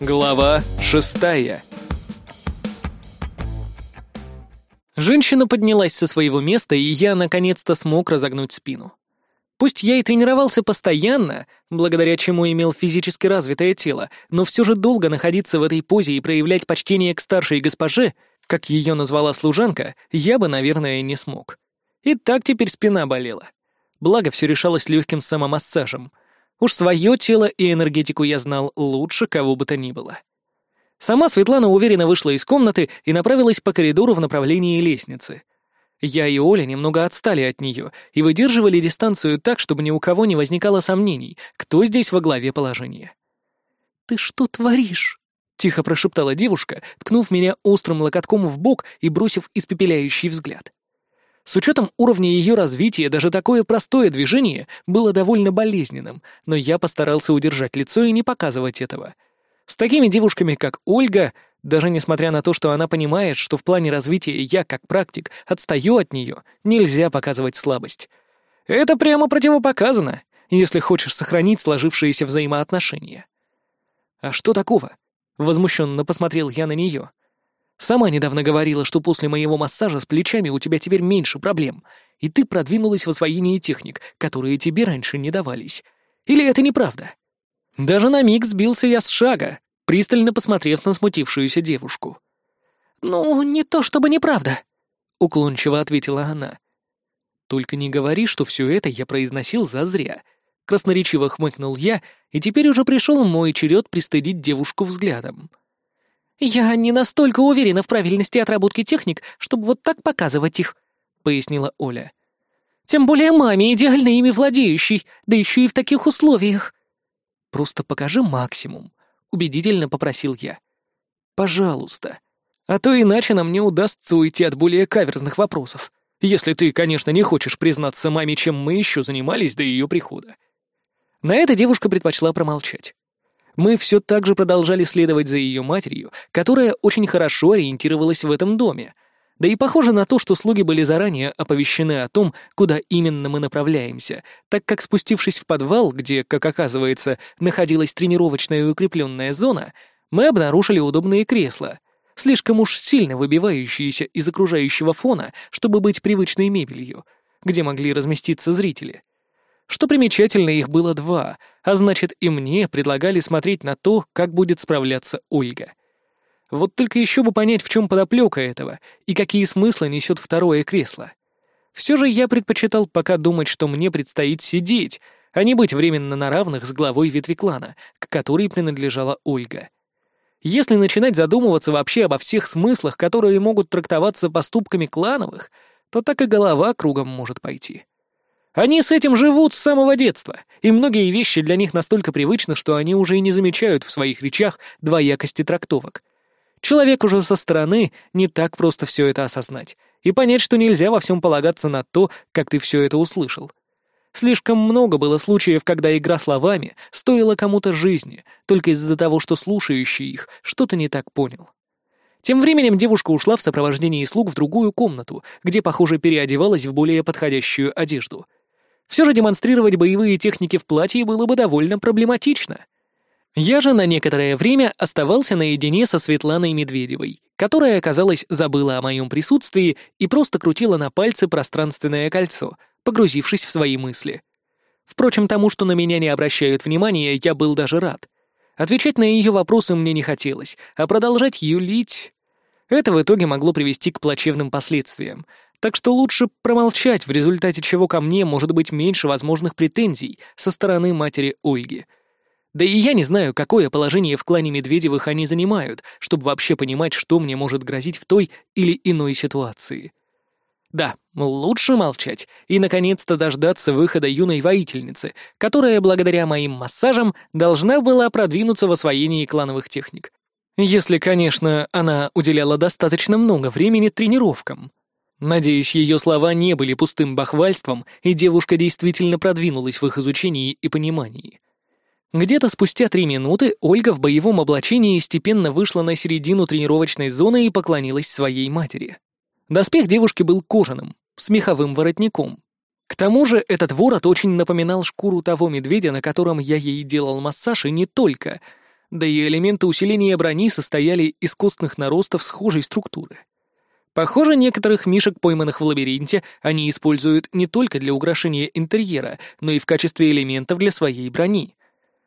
Глава шестая Женщина поднялась со своего места, и я наконец-то смог разогнуть спину. Пусть я и тренировался постоянно, благодаря чему имел физически развитое тело, но все же долго находиться в этой позе и проявлять почтение к старшей госпоже, как ее назвала служанка, я бы, наверное, не смог. И так теперь спина болела. Благо, все решалось легким самомассажем. Уж свое тело и энергетику я знал лучше кого бы то ни было. Сама Светлана уверенно вышла из комнаты и направилась по коридору в направлении лестницы. Я и Оля немного отстали от нее и выдерживали дистанцию так, чтобы ни у кого не возникало сомнений, кто здесь во главе положения. «Ты что творишь?» — тихо прошептала девушка, ткнув меня острым локотком в бок и бросив испепеляющий взгляд. С учетом уровня ее развития даже такое простое движение было довольно болезненным, но я постарался удержать лицо и не показывать этого. С такими девушками, как Ольга, даже несмотря на то, что она понимает, что в плане развития я, как практик, отстаю от нее, нельзя показывать слабость. Это прямо противопоказано, если хочешь сохранить сложившиеся взаимоотношения. «А что такого?» — возмущенно посмотрел я на нее. Сама недавно говорила, что после моего массажа с плечами у тебя теперь меньше проблем, и ты продвинулась в освоении техник, которые тебе раньше не давались. Или это неправда? Даже на миг сбился я с шага, пристально посмотрев на смутившуюся девушку. «Ну, не то чтобы неправда», — уклончиво ответила она. «Только не говори, что все это я произносил зазря», — красноречиво хмыкнул я, и теперь уже пришел мой черед пристыдить девушку взглядом. «Я не настолько уверена в правильности отработки техник, чтобы вот так показывать их», — пояснила Оля. «Тем более маме, идеально ими владеющей, да еще и в таких условиях». «Просто покажи максимум», — убедительно попросил я. «Пожалуйста. А то иначе нам не удастся уйти от более каверзных вопросов, если ты, конечно, не хочешь признаться маме, чем мы еще занимались до ее прихода». На это девушка предпочла промолчать. Мы все так же продолжали следовать за ее матерью, которая очень хорошо ориентировалась в этом доме. Да и похоже на то, что слуги были заранее оповещены о том, куда именно мы направляемся, так как спустившись в подвал, где, как оказывается, находилась тренировочная и укрепленная зона, мы обнаружили удобные кресла, слишком уж сильно выбивающиеся из окружающего фона, чтобы быть привычной мебелью, где могли разместиться зрители. Что примечательно, их было два, а значит, и мне предлагали смотреть на то, как будет справляться Ольга. Вот только еще бы понять, в чем подоплека этого и какие смыслы несет второе кресло. Все же я предпочитал пока думать, что мне предстоит сидеть, а не быть временно на равных с главой ветви клана, к которой принадлежала Ольга. Если начинать задумываться вообще обо всех смыслах, которые могут трактоваться поступками клановых, то так и голова кругом может пойти. Они с этим живут с самого детства, и многие вещи для них настолько привычны, что они уже и не замечают в своих речах двоякости трактовок. Человек уже со стороны не так просто все это осознать и понять, что нельзя во всем полагаться на то, как ты все это услышал. Слишком много было случаев, когда игра словами стоила кому-то жизни, только из-за того, что слушающий их что-то не так понял. Тем временем девушка ушла в сопровождении слуг в другую комнату, где, похоже, переодевалась в более подходящую одежду — все же демонстрировать боевые техники в платье было бы довольно проблематично. Я же на некоторое время оставался наедине со Светланой Медведевой, которая, оказалось, забыла о моем присутствии и просто крутила на пальце пространственное кольцо, погрузившись в свои мысли. Впрочем, тому, что на меня не обращают внимания, я был даже рад. Отвечать на ее вопросы мне не хотелось, а продолжать юлить... Это в итоге могло привести к плачевным последствиям, так что лучше промолчать, в результате чего ко мне может быть меньше возможных претензий со стороны матери Ольги. Да и я не знаю, какое положение в клане Медведевых они занимают, чтобы вообще понимать, что мне может грозить в той или иной ситуации. Да, лучше молчать и, наконец-то, дождаться выхода юной воительницы, которая, благодаря моим массажам, должна была продвинуться в освоении клановых техник. Если, конечно, она уделяла достаточно много времени тренировкам. Надеюсь, ее слова не были пустым бахвальством, и девушка действительно продвинулась в их изучении и понимании. Где-то спустя три минуты Ольга в боевом облачении степенно вышла на середину тренировочной зоны и поклонилась своей матери. Доспех девушки был кожаным, с меховым воротником. К тому же этот ворот очень напоминал шкуру того медведя, на котором я ей делал массаж, и не только. да и элементы усиления брони состояли из костных наростов схожей структуры. Похоже, некоторых мишек, пойманных в лабиринте, они используют не только для украшения интерьера, но и в качестве элементов для своей брони.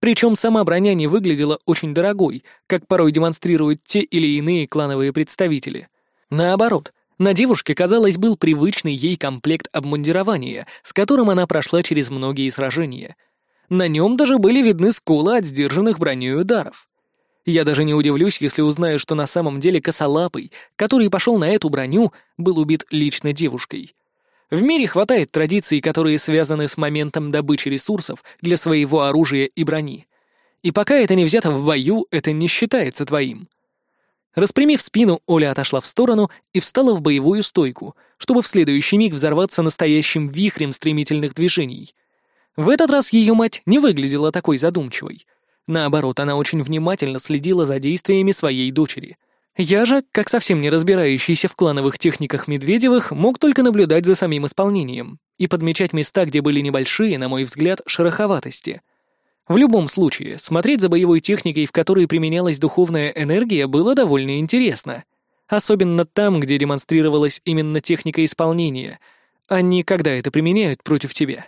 Причем сама броня не выглядела очень дорогой, как порой демонстрируют те или иные клановые представители. Наоборот, на девушке, казалось, был привычный ей комплект обмундирования, с которым она прошла через многие сражения. На нем даже были видны скулы от сдержанных броней ударов. Я даже не удивлюсь, если узнаю, что на самом деле косолапый, который пошел на эту броню, был убит лично девушкой. В мире хватает традиций, которые связаны с моментом добычи ресурсов для своего оружия и брони. И пока это не взято в бою, это не считается твоим. Распрямив спину, Оля отошла в сторону и встала в боевую стойку, чтобы в следующий миг взорваться настоящим вихрем стремительных движений. В этот раз ее мать не выглядела такой задумчивой. Наоборот, она очень внимательно следила за действиями своей дочери. Я же, как совсем не разбирающийся в клановых техниках Медведевых, мог только наблюдать за самим исполнением и подмечать места, где были небольшие, на мой взгляд, шероховатости — в любом случае, смотреть за боевой техникой, в которой применялась духовная энергия, было довольно интересно. Особенно там, где демонстрировалась именно техника исполнения, а не когда это применяют против тебя.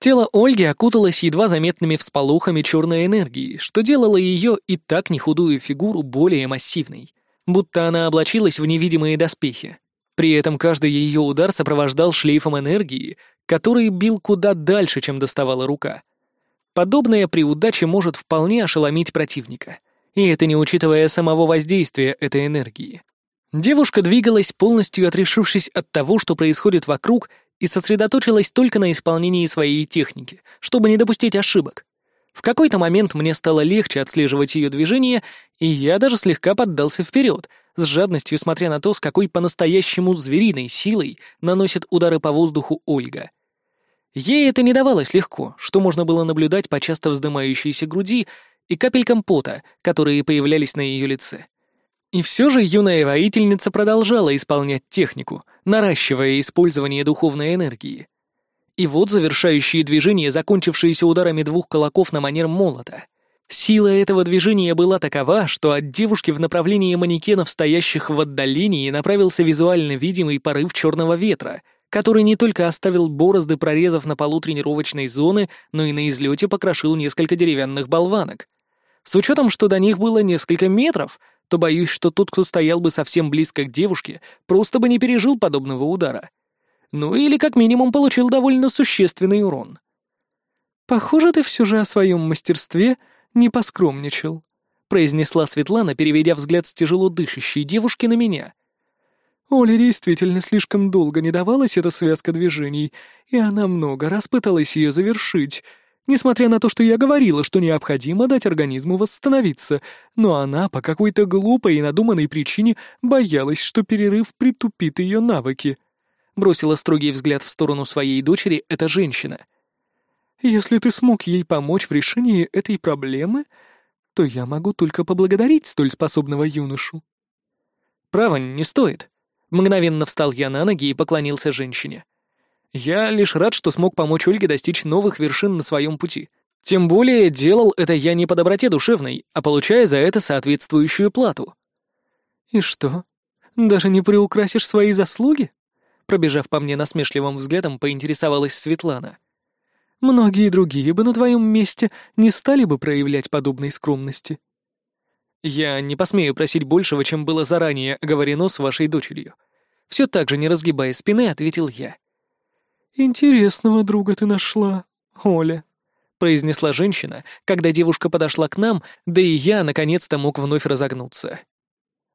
Тело Ольги окуталось едва заметными всполохами черной энергии, что делало ее и так нехудую фигуру более массивной, будто она облачилась в невидимые доспехи. При этом каждый ее удар сопровождал шлейфом энергии, который бил куда дальше, чем доставала рука. Подобное при удаче может вполне ошеломить противника. И это не учитывая самого воздействия этой энергии. Девушка двигалась, полностью отрешившись от того, что происходит вокруг, и сосредоточилась только на исполнении своей техники, чтобы не допустить ошибок. В какой-то момент мне стало легче отслеживать ее движения, и я даже слегка поддался вперед, с жадностью смотря на то, с какой по-настоящему звериной силой наносит удары по воздуху Ольга. Ей это не давалось легко, что можно было наблюдать по часто вздымающейся груди и капелькам пота, которые появлялись на ее лице. И все же юная воительница продолжала исполнять технику, наращивая использование духовной энергии. И вот завершающие движения, закончившиеся ударами двух колоков на манер молота. Сила этого движения была такова, что от девушки в направлении манекенов, стоящих в отдалении, направился визуально видимый порыв черного ветра — который не только оставил борозды прорезов на полу тренировочной зоны, но и на излете покрошил несколько деревянных болванок. С учетом, что до них было несколько метров, то боюсь, что тот, кто стоял бы совсем близко к девушке, просто бы не пережил подобного удара. Ну или как минимум получил довольно существенный урон. «Похоже, ты все же о своем мастерстве не поскромничал», произнесла Светлана, переведя взгляд с тяжело дышащей девушки на меня. Оле действительно слишком долго не давалась эта связка движений, и она много раз пыталась ее завершить, несмотря на то, что я говорила, что необходимо дать организму восстановиться, но она по какой-то глупой и надуманной причине боялась, что перерыв притупит ее навыки. Бросила строгий взгляд в сторону своей дочери эта женщина. «Если ты смог ей помочь в решении этой проблемы, то я могу только поблагодарить столь способного юношу». «Право, не стоит», Мгновенно встал я на ноги и поклонился женщине. Я лишь рад, что смог помочь Ольге достичь новых вершин на своем пути. Тем более делал это я не по доброте душевной, а получая за это соответствующую плату. «И что, даже не приукрасишь свои заслуги?» Пробежав по мне насмешливым взглядом, поинтересовалась Светлана. «Многие другие бы на твоем месте не стали бы проявлять подобной скромности». «Я не посмею просить большего, чем было заранее оговорено с вашей дочерью». Все так же, не разгибая спины, ответил я. «Интересного друга ты нашла, Оля», — произнесла женщина, когда девушка подошла к нам, да и я, наконец-то, мог вновь разогнуться.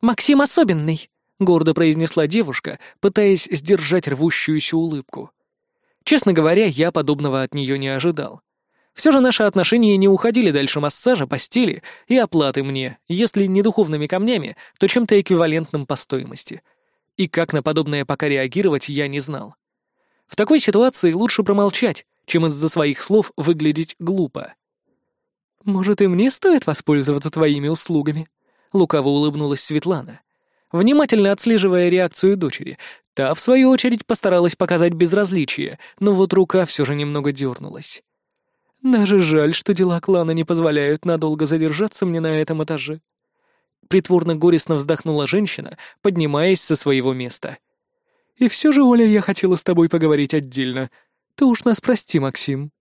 «Максим особенный», — гордо произнесла девушка, пытаясь сдержать рвущуюся улыбку. Честно говоря, я подобного от нее не ожидал. Все же наши отношения не уходили дальше массажа, постели и оплаты мне, если не духовными камнями, то чем-то эквивалентным по стоимости. И как на подобное пока реагировать, я не знал. В такой ситуации лучше промолчать, чем из-за своих слов выглядеть глупо. «Может, и мне стоит воспользоваться твоими услугами?» — лукаво улыбнулась Светлана. Внимательно отслеживая реакцию дочери, та, в свою очередь, постаралась показать безразличие, но вот рука все же немного дернулась. Даже жаль, что дела клана не позволяют надолго задержаться мне на этом этаже. Притворно горестно вздохнула женщина, поднимаясь со своего места. И все же, Оля, я хотела с тобой поговорить отдельно. Ты уж нас прости, Максим.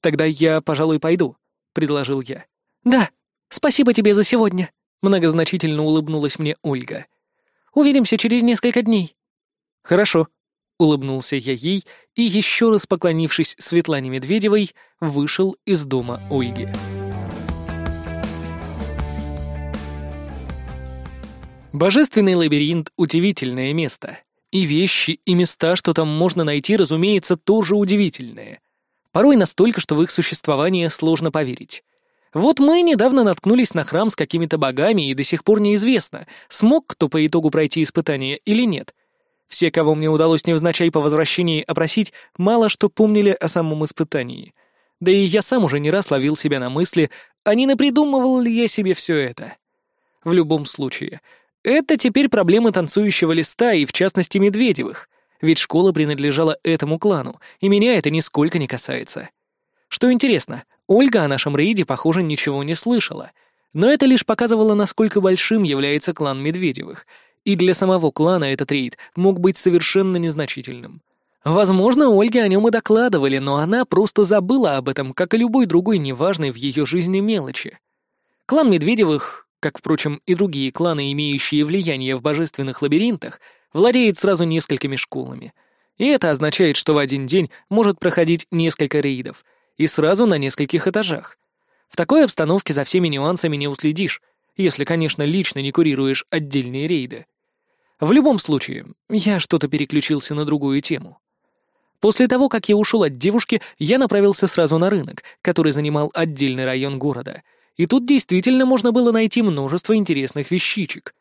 Тогда я, пожалуй, пойду, предложил я. Да, спасибо тебе за сегодня, многозначительно улыбнулась мне Ольга. Увидимся через несколько дней. Хорошо, улыбнулся я ей и, еще раз поклонившись Светлане Медведевой, вышел из дома Ольги. Божественный лабиринт — удивительное место. И вещи, и места, что там можно найти, разумеется, тоже удивительные. Порой настолько, что в их существование сложно поверить. Вот мы недавно наткнулись на храм с какими-то богами, и до сих пор неизвестно, смог кто по итогу пройти испытание или нет. Все, кого мне удалось невзначай по возвращении опросить, мало что помнили о самом испытании. Да и я сам уже не раз ловил себя на мысли, а не напридумывал ли я себе все это. В любом случае, это теперь проблемы танцующего листа и, в частности, Медведевых, ведь школа принадлежала этому клану, и меня это нисколько не касается. Что интересно, Ольга о нашем рейде, похоже, ничего не слышала, но это лишь показывало, насколько большим является клан Медведевых, и для самого клана этот рейд мог быть совершенно незначительным. Возможно, Ольге о нем и докладывали, но она просто забыла об этом, как и любой другой неважной в ее жизни мелочи. Клан Медведевых как, впрочем, и другие кланы, имеющие влияние в божественных лабиринтах, владеет сразу несколькими школами. И это означает, что в один день может проходить несколько рейдов, и сразу на нескольких этажах. В такой обстановке за всеми нюансами не уследишь, если, конечно, лично не курируешь отдельные рейды. В любом случае, я что-то переключился на другую тему. После того, как я ушел от девушки, я направился сразу на рынок, который занимал отдельный район города — и тут действительно можно было найти множество интересных вещичек.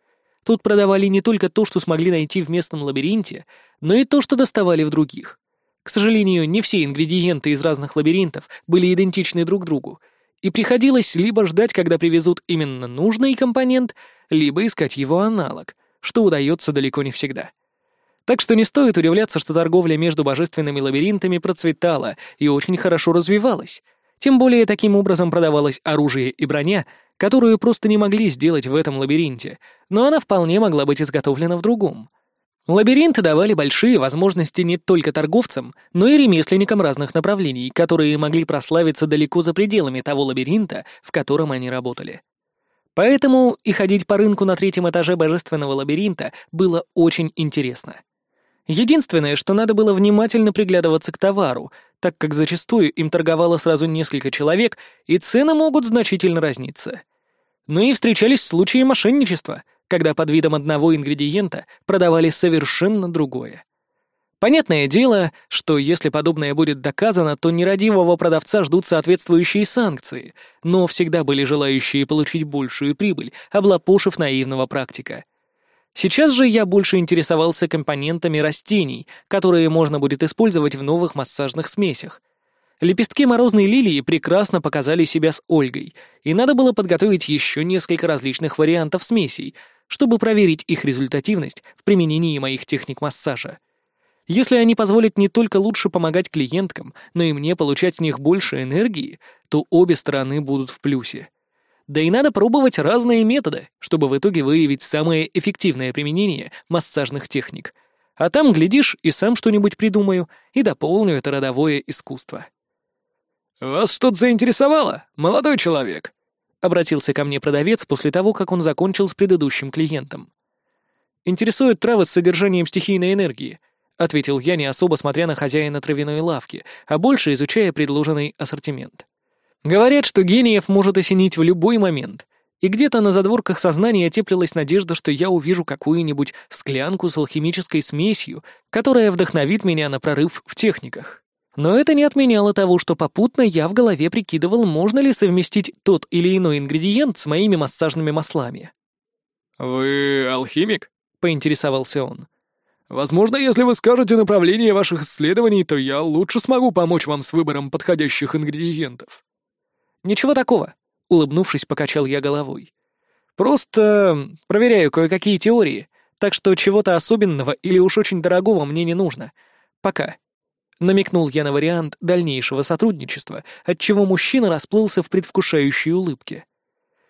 Тут продавали не только то, что смогли найти в местном лабиринте, но и то, что доставали в других. К сожалению, не все ингредиенты из разных лабиринтов были идентичны друг другу, и приходилось либо ждать, когда привезут именно нужный компонент, либо искать его аналог, что удается далеко не всегда. Так что не стоит удивляться, что торговля между божественными лабиринтами процветала и очень хорошо развивалась — тем более таким образом продавалось оружие и броня, которую просто не могли сделать в этом лабиринте, но она вполне могла быть изготовлена в другом. Лабиринты давали большие возможности не только торговцам, но и ремесленникам разных направлений, которые могли прославиться далеко за пределами того лабиринта, в котором они работали. Поэтому и ходить по рынку на третьем этаже божественного лабиринта было очень интересно. Единственное, что надо было внимательно приглядываться к товару, так как зачастую им торговало сразу несколько человек, и цены могут значительно разниться. Но и встречались случаи мошенничества, когда под видом одного ингредиента продавали совершенно другое. Понятное дело, что если подобное будет доказано, то нерадивого продавца ждут соответствующие санкции, но всегда были желающие получить большую прибыль, облапошив наивного практика. Сейчас же я больше интересовался компонентами растений, которые можно будет использовать в новых массажных смесях. Лепестки морозной лилии прекрасно показали себя с Ольгой, и надо было подготовить еще несколько различных вариантов смесей, чтобы проверить их результативность в применении моих техник массажа. Если они позволят не только лучше помогать клиенткам, но и мне получать с них больше энергии, то обе стороны будут в плюсе. Да и надо пробовать разные методы, чтобы в итоге выявить самое эффективное применение массажных техник. А там, глядишь, и сам что-нибудь придумаю, и дополню это родовое искусство. «Вас что-то заинтересовало, молодой человек?» — обратился ко мне продавец после того, как он закончил с предыдущим клиентом. «Интересуют травы с содержанием стихийной энергии», — ответил я, не особо смотря на хозяина травяной лавки, а больше изучая предложенный ассортимент. Говорят, что гениев может осенить в любой момент, и где-то на задворках сознания теплилась надежда, что я увижу какую-нибудь склянку с алхимической смесью, которая вдохновит меня на прорыв в техниках. Но это не отменяло того, что попутно я в голове прикидывал, можно ли совместить тот или иной ингредиент с моими массажными маслами. «Вы алхимик?» — поинтересовался он. «Возможно, если вы скажете направление ваших исследований, то я лучше смогу помочь вам с выбором подходящих ингредиентов». «Ничего такого», — улыбнувшись, покачал я головой. «Просто проверяю кое-какие теории, так что чего-то особенного или уж очень дорогого мне не нужно. Пока. Намекнул я на вариант дальнейшего сотрудничества, отчего мужчина расплылся в предвкушающей улыбке.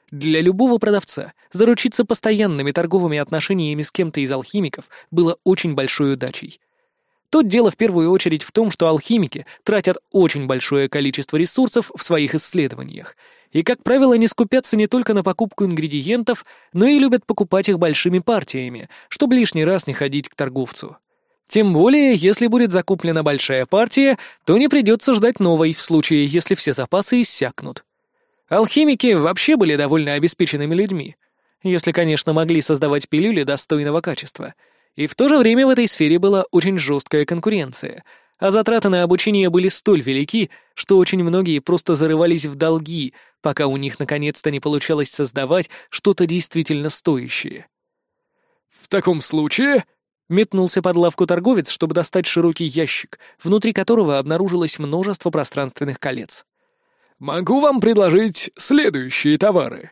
Для любого продавца заручиться постоянными торговыми отношениями с кем-то из алхимиков было очень большой удачей. Тут дело в первую очередь в том, что алхимики тратят очень большое количество ресурсов в своих исследованиях, и, как правило, не скупятся не только на покупку ингредиентов, но и любят покупать их большими партиями, чтобы лишний раз не ходить к торговцу. Тем более, если будет закуплена большая партия, то не придется ждать новой в случае, если все запасы иссякнут. Алхимики вообще были довольно обеспеченными людьми, если, конечно, могли создавать пилюли достойного качества. И в то же время в этой сфере была очень жесткая конкуренция, а затраты на обучение были столь велики, что очень многие просто зарывались в долги, пока у них наконец-то не получалось создавать что-то действительно стоящее. «В таком случае», Метнулся под лавку торговец, чтобы достать широкий ящик, внутри которого обнаружилось множество пространственных колец. «Могу вам предложить следующие товары».